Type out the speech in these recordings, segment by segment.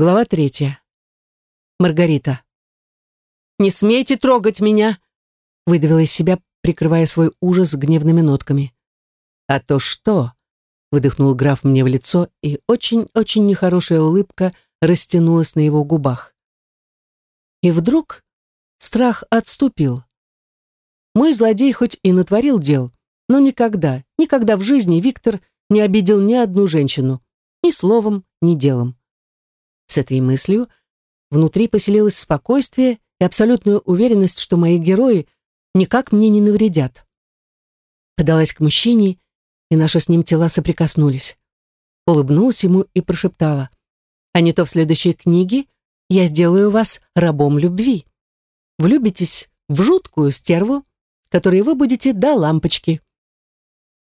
Глава третья. Маргарита. «Не смейте трогать меня!» выдавила из себя, прикрывая свой ужас гневными нотками. «А то что?» — выдохнул граф мне в лицо, и очень-очень нехорошая улыбка растянулась на его губах. И вдруг страх отступил. Мой злодей хоть и натворил дел, но никогда, никогда в жизни Виктор не обидел ни одну женщину, ни словом, ни делом. С этой мыслью внутри поселилось спокойствие и абсолютная уверенность, что мои герои никак мне не навредят. Подалась к мужчине, и наши с ним тела соприкоснулись. Улыбнулась ему и прошептала, «А не то в следующей книге я сделаю вас рабом любви. Влюбитесь в жуткую стерву, которой вы будете до лампочки».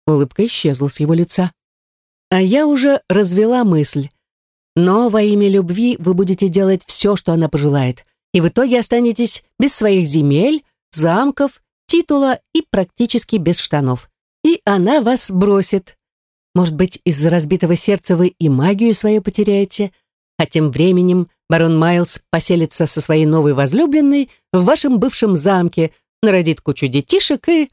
Улыбка исчезла с его лица. А я уже развела мысль. Но во имя любви вы будете делать все, что она пожелает, и в итоге останетесь без своих земель, замков, титула и практически без штанов. И она вас бросит. Может быть, из-за разбитого сердца вы и магию свою потеряете, а тем временем барон Майлз поселится со своей новой возлюбленной в вашем бывшем замке, народит кучу детишек и...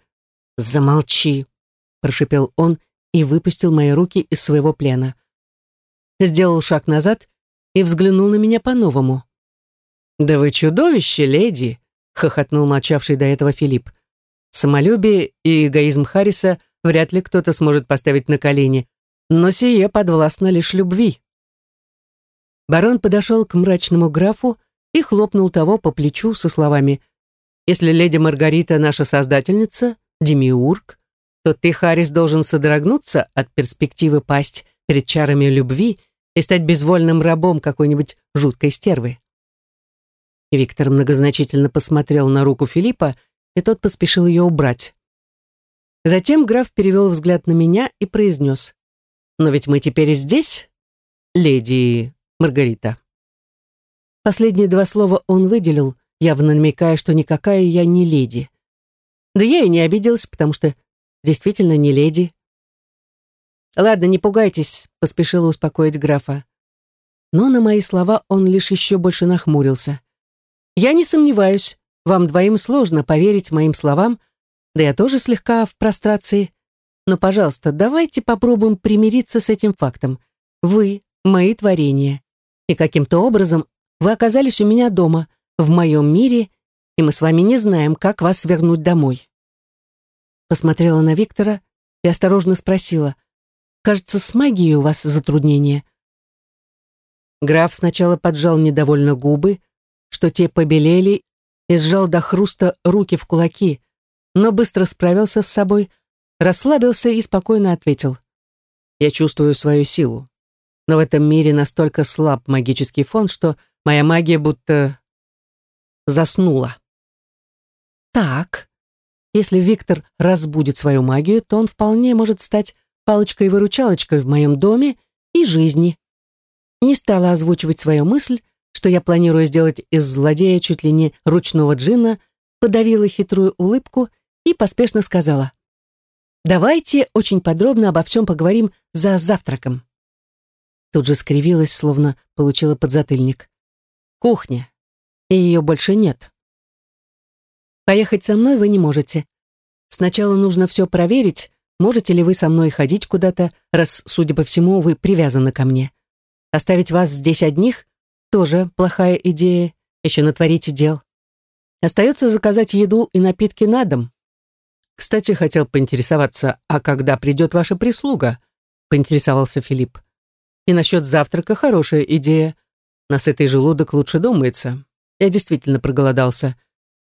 «Замолчи!» – прошипел он и выпустил мои руки из своего плена сделал шаг назад и взглянул на меня по-новому. «Да вы чудовище, леди!» — хохотнул молчавший до этого Филипп. «Самолюбие и эгоизм Харриса вряд ли кто-то сможет поставить на колени, но сие подвластно лишь любви». Барон подошел к мрачному графу и хлопнул того по плечу со словами «Если леди Маргарита наша создательница, демиург, то ты, Харрис, должен содрогнуться от перспективы пасть перед чарами любви и стать безвольным рабом какой-нибудь жуткой стервы. Виктор многозначительно посмотрел на руку Филиппа, и тот поспешил ее убрать. Затем граф перевел взгляд на меня и произнес. «Но ведь мы теперь здесь, леди Маргарита». Последние два слова он выделил, явно намекая, что никакая я не леди. Да я и не обиделась, потому что действительно не леди. «Ладно, не пугайтесь», — поспешила успокоить графа. Но на мои слова он лишь еще больше нахмурился. «Я не сомневаюсь, вам двоим сложно поверить моим словам, да я тоже слегка в прострации. Но, пожалуйста, давайте попробуем примириться с этим фактом. Вы — мои творения. И каким-то образом вы оказались у меня дома, в моем мире, и мы с вами не знаем, как вас вернуть домой». Посмотрела на Виктора и осторожно спросила, Кажется, с магией у вас затруднения». Граф сначала поджал недовольно губы, что те побелели, и сжал до хруста руки в кулаки, но быстро справился с собой, расслабился и спокойно ответил. «Я чувствую свою силу, но в этом мире настолько слаб магический фон, что моя магия будто заснула». «Так, если Виктор разбудит свою магию, то он вполне может стать палочкой-выручалочкой в моем доме и жизни. Не стала озвучивать свою мысль, что я планирую сделать из злодея чуть ли не ручного джина, подавила хитрую улыбку и поспешно сказала. «Давайте очень подробно обо всем поговорим за завтраком». Тут же скривилась, словно получила подзатыльник. «Кухня. И ее больше нет. Поехать со мной вы не можете. Сначала нужно все проверить, Можете ли вы со мной ходить куда-то, раз, судя по всему, вы привязаны ко мне? Оставить вас здесь одних — тоже плохая идея, еще натворите дел. Остается заказать еду и напитки на дом. Кстати, хотел поинтересоваться, а когда придет ваша прислуга? Поинтересовался Филипп. И насчет завтрака хорошая идея. На сытый желудок лучше думается. Я действительно проголодался.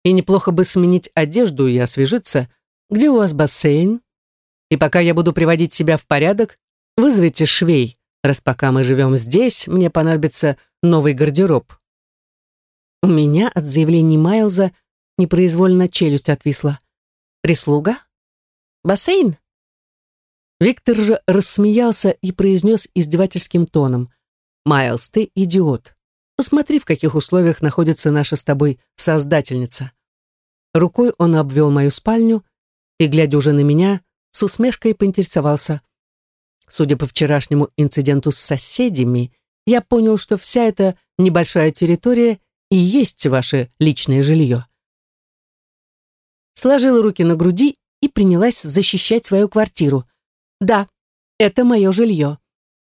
И неплохо бы сменить одежду и освежиться. Где у вас бассейн? И пока я буду приводить себя в порядок, вызовите швей, раз пока мы живем здесь, мне понадобится новый гардероб. У меня от заявлений Майлза непроизвольно челюсть отвисла. Прислуга? Бассейн? Виктор же рассмеялся и произнес издевательским тоном. «Майлз, ты идиот. Посмотри, в каких условиях находится наша с тобой создательница». Рукой он обвел мою спальню и, глядя уже на меня, с усмешкой поинтересовался. Судя по вчерашнему инциденту с соседями, я понял, что вся эта небольшая территория и есть ваше личное жилье. Сложила руки на груди и принялась защищать свою квартиру. Да, это мое жилье.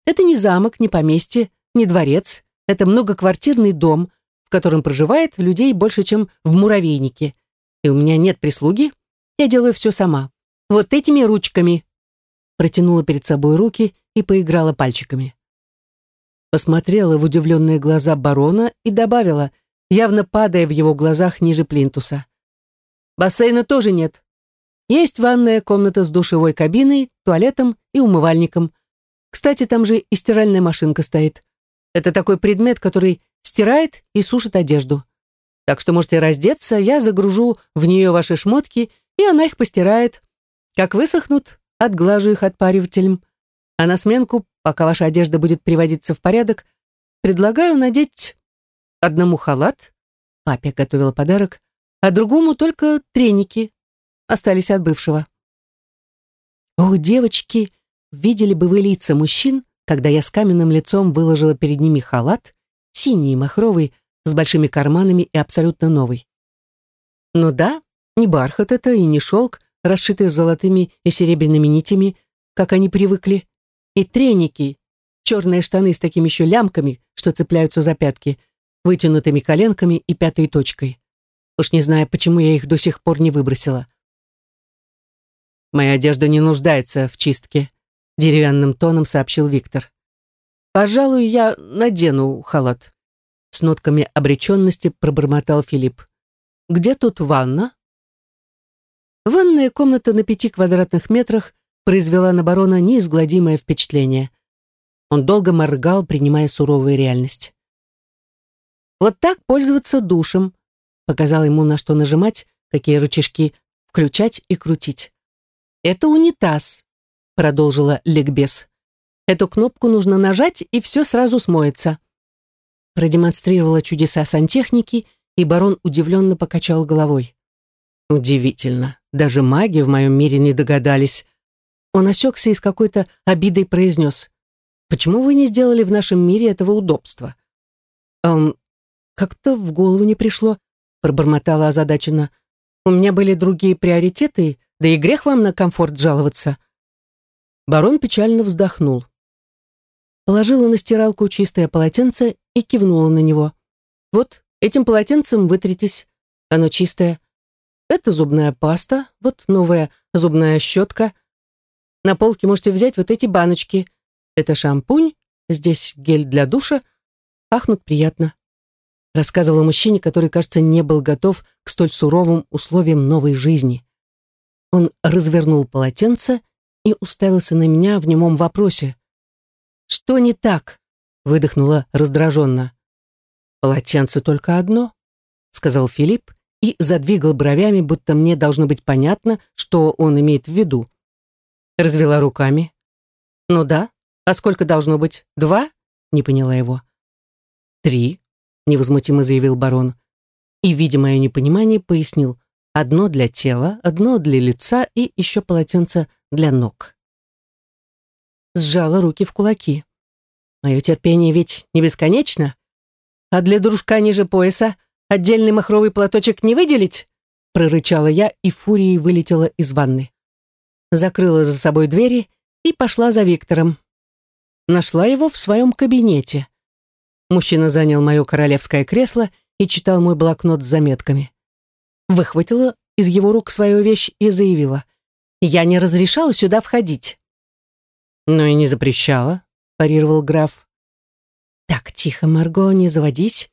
Это не замок, не поместье, не дворец. Это многоквартирный дом, в котором проживает людей больше, чем в муравейнике. И у меня нет прислуги, я делаю все сама. Вот этими ручками. Протянула перед собой руки и поиграла пальчиками. Посмотрела в удивленные глаза барона и добавила — явно падая в его глазах ниже плинтуса. Бассейна тоже нет. Есть ванная комната с душевой кабиной, туалетом и умывальником. Кстати, там же и стиральная машинка стоит. Это такой предмет, который стирает и сушит одежду. Так что можете раздеться, я загружу в нее ваши шмотки, и она их постирает. Как высохнут, отглажу их отпаривателем. А на сменку, пока ваша одежда будет приводиться в порядок, предлагаю надеть Одному халат, папе готовила подарок, а другому только треники, остались от бывшего. Ох, девочки, видели бы вы лица мужчин, когда я с каменным лицом выложила перед ними халат, синий, махровый, с большими карманами и абсолютно новый. Ну да, не бархат это и не шелк, расшитый золотыми и серебряными нитями, как они привыкли, и треники, черные штаны с такими еще лямками, что цепляются за пятки, вытянутыми коленками и пятой точкой. Уж не знаю, почему я их до сих пор не выбросила. «Моя одежда не нуждается в чистке», — деревянным тоном сообщил Виктор. «Пожалуй, я надену халат». С нотками обреченности пробормотал Филипп. «Где тут ванна?» Ванная комната на пяти квадратных метрах произвела на барона неизгладимое впечатление. Он долго моргал, принимая суровую реальность. Вот так пользоваться душем. Показал ему, на что нажимать, какие рычажки включать и крутить. Это унитаз, продолжила ликбез. Эту кнопку нужно нажать, и все сразу смоется. Продемонстрировала чудеса сантехники, и барон удивленно покачал головой. Удивительно, даже маги в моем мире не догадались. Он осекся и с какой-то обидой произнес. «Почему вы не сделали в нашем мире этого удобства?» «Эм, как-то в голову не пришло, пробормотала озадаченно. У меня были другие приоритеты, да и грех вам на комфорт жаловаться. Барон печально вздохнул. Положила на стиралку чистое полотенце и кивнула на него. Вот, этим полотенцем вытритесь. Оно чистое. Это зубная паста, вот новая зубная щетка. На полке можете взять вот эти баночки. Это шампунь, здесь гель для душа. Пахнут приятно рассказывала мужчине, который, кажется, не был готов к столь суровым условиям новой жизни. Он развернул полотенце и уставился на меня в немом вопросе. «Что не так?» — выдохнула раздраженно. «Полотенце только одно», — сказал Филипп и задвигал бровями, будто мне должно быть понятно, что он имеет в виду. Развела руками. «Ну да, а сколько должно быть? Два?» — не поняла его. «Три», невозмутимо заявил барон. И, видя мое непонимание, пояснил. Одно для тела, одно для лица и еще полотенце для ног. Сжала руки в кулаки. Мое терпение ведь не бесконечно. А для дружка ниже пояса отдельный махровый платочек не выделить? Прорычала я и фурией вылетела из ванны. Закрыла за собой двери и пошла за Виктором. Нашла его в своем кабинете. Мужчина занял мое королевское кресло и читал мой блокнот с заметками. Выхватила из его рук свою вещь и заявила. «Я не разрешала сюда входить». «Но и не запрещала», — парировал граф. «Так, тихо, Марго, не заводись.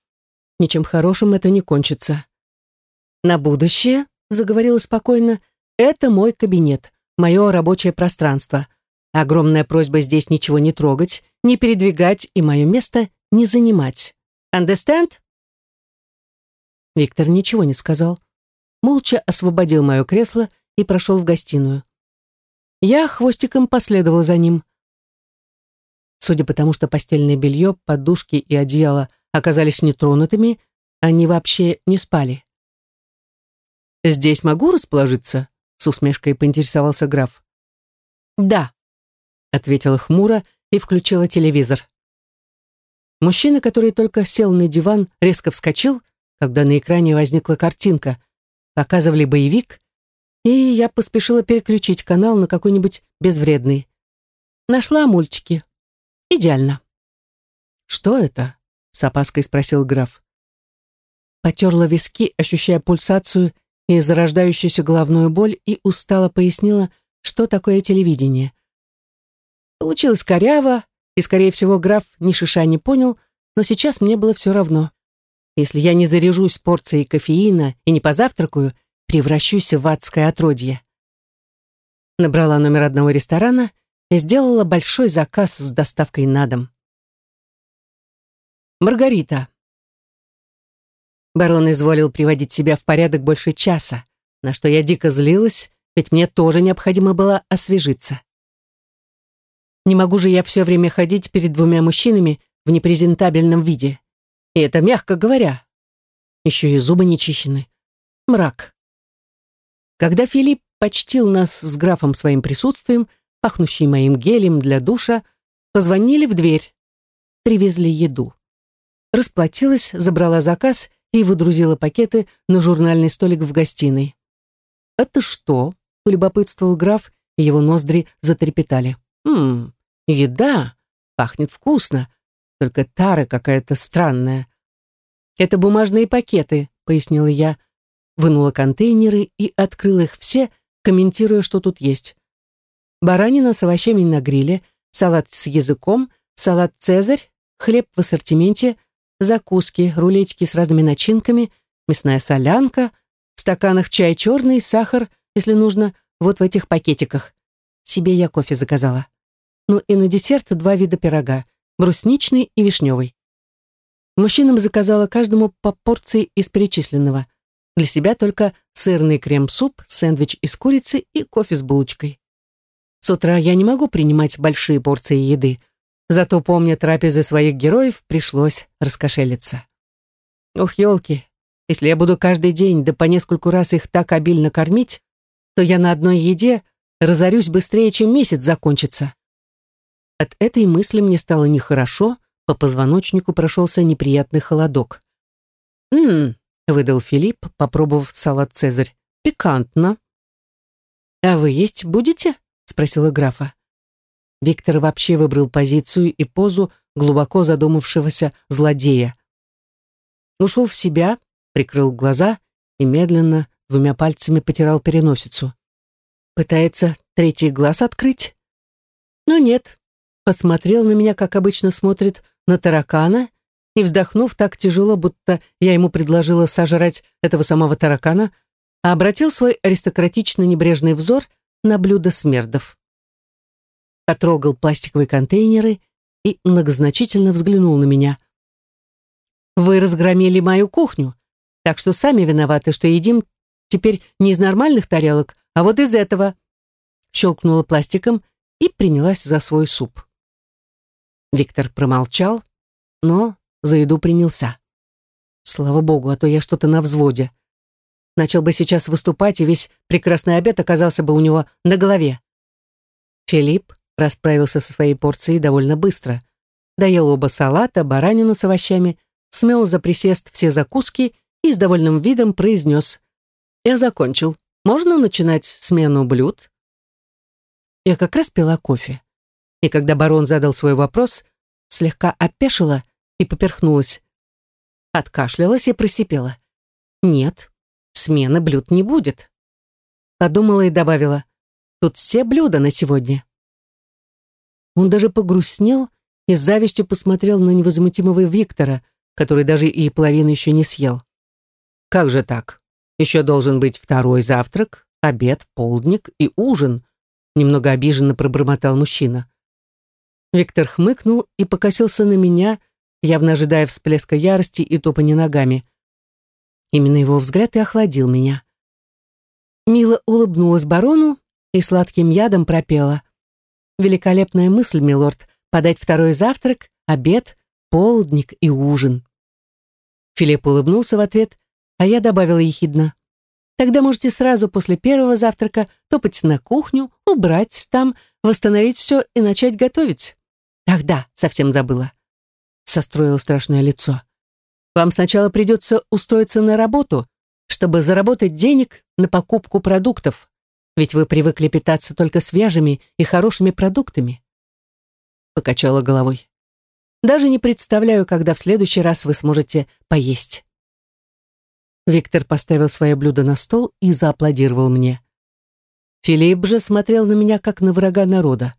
Ничем хорошим это не кончится». «На будущее», — заговорила спокойно, — «это мой кабинет, мое рабочее пространство. Огромная просьба здесь ничего не трогать, не передвигать, и мое место не занимать. Understand?» Виктор ничего не сказал. Молча освободил мое кресло и прошел в гостиную. Я хвостиком последовал за ним. Судя по тому, что постельное белье, подушки и одеяло оказались нетронутыми, они вообще не спали. «Здесь могу расположиться?» — с усмешкой поинтересовался граф. «Да», — ответила хмуро и включила телевизор. Мужчина, который только сел на диван, резко вскочил, когда на экране возникла картинка. Показывали боевик, и я поспешила переключить канал на какой-нибудь безвредный. Нашла мультики. Идеально. «Что это?» — с опаской спросил граф. Потерла виски, ощущая пульсацию и зарождающуюся головную боль, и устало пояснила, что такое телевидение. Получилось коряво, и, скорее всего, граф ни шиша не понял, но сейчас мне было все равно. Если я не заряжусь порцией кофеина и не позавтракаю, превращусь в адское отродье. Набрала номер одного ресторана и сделала большой заказ с доставкой на дом. Маргарита. Барон изволил приводить себя в порядок больше часа, на что я дико злилась, ведь мне тоже необходимо было освежиться. Не могу же я все время ходить перед двумя мужчинами в непрезентабельном виде. И это мягко говоря. Еще и зубы не чищены. Мрак. Когда Филипп почтил нас с графом своим присутствием, пахнущий моим гелем для душа, позвонили в дверь. Привезли еду расплатилась, забрала заказ и выдрузила пакеты на журнальный столик в гостиной. «Это что?» — полюбопытствовал граф, и его ноздри затрепетали. «Ммм, еда! Пахнет вкусно, только тара какая-то странная». «Это бумажные пакеты», — пояснила я, вынула контейнеры и открыла их все, комментируя, что тут есть. Баранина с овощами на гриле, салат с языком, салат «Цезарь», хлеб в ассортименте, закуски, рулетики с разными начинками, мясная солянка, в стаканах чай черный, сахар, если нужно, вот в этих пакетиках. Себе я кофе заказала. Ну и на десерт два вида пирога, брусничный и вишневый. Мужчинам заказала каждому по порции из перечисленного. Для себя только сырный крем-суп, сэндвич из курицы и кофе с булочкой. С утра я не могу принимать большие порции еды, Зато, помня трапезы своих героев, пришлось раскошелиться. Ох, елки, если я буду каждый день да по нескольку раз их так обильно кормить, то я на одной еде разорюсь быстрее, чем месяц закончится. От этой мысли мне стало нехорошо, по позвоночнику прошелся неприятный холодок. «М-м», выдал Филипп, попробовав салат «Цезарь». «Пикантно». «А вы есть будете?» — спросила графа. Виктор вообще выбрал позицию и позу глубоко задумавшегося злодея. Ушел в себя, прикрыл глаза и медленно двумя пальцами потирал переносицу. Пытается третий глаз открыть? Но нет. Посмотрел на меня, как обычно смотрит на таракана, и, вздохнув так тяжело, будто я ему предложила сожрать этого самого таракана, обратил свой аристократично небрежный взор на блюдо смердов потрогал пластиковые контейнеры и многозначительно взглянул на меня. «Вы разгромили мою кухню, так что сами виноваты, что едим теперь не из нормальных тарелок, а вот из этого». Щелкнула пластиком и принялась за свой суп. Виктор промолчал, но за еду принялся. Слава богу, а то я что-то на взводе. Начал бы сейчас выступать, и весь прекрасный обед оказался бы у него на голове. Филипп расправился со своей порцией довольно быстро. Доел оба салата, баранину с овощами, смел за присест все закуски и с довольным видом произнес «Я закончил. Можно начинать смену блюд?» Я как раз пила кофе. И когда барон задал свой вопрос, слегка опешила и поперхнулась. Откашлялась и просипела. «Нет, смены блюд не будет». Подумала и добавила. «Тут все блюда на сегодня». Он даже погрустнел и с завистью посмотрел на невозмутимого Виктора, который даже и половины еще не съел. «Как же так? Еще должен быть второй завтрак, обед, полдник и ужин», немного обиженно пробормотал мужчина. Виктор хмыкнул и покосился на меня, явно ожидая всплеска ярости и топания ногами. Именно его взгляд и охладил меня. Мила улыбнулась барону и сладким ядом пропела. Великолепная мысль, милорд, подать второй завтрак, обед, полдник и ужин. Филипп улыбнулся в ответ, а я добавила ехидно. Тогда можете сразу после первого завтрака топать на кухню, убрать там, восстановить все и начать готовить. Ах да, совсем забыла. состроила страшное лицо. «Вам сначала придется устроиться на работу, чтобы заработать денег на покупку продуктов, ведь вы привыкли питаться только свежими и хорошими продуктами». Покачала головой. «Даже не представляю, когда в следующий раз вы сможете поесть». Виктор поставил свое блюдо на стол и зааплодировал мне. Филипп же смотрел на меня, как на врага народа.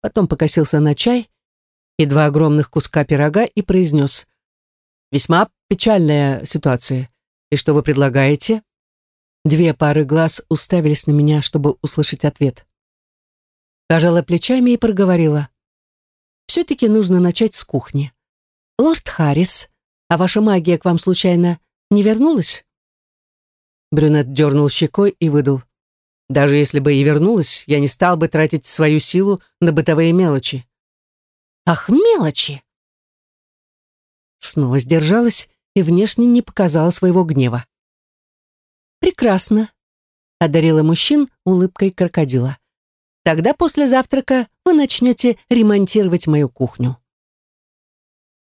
Потом покосился на чай и два огромных куска пирога и произнес. «Весьма печальная ситуация. И что вы предлагаете?» Две пары глаз уставились на меня, чтобы услышать ответ. Пожала плечами и проговорила. «Все-таки нужно начать с кухни. Лорд Харрис, а ваша магия к вам случайно не вернулась?» Брюнет дернул щекой и выдал. «Даже если бы и вернулась, я не стал бы тратить свою силу на бытовые мелочи». «Ах, мелочи!» Снова сдержалась и внешне не показала своего гнева. «Прекрасно», — одарила мужчин улыбкой крокодила. «Тогда после завтрака вы начнете ремонтировать мою кухню».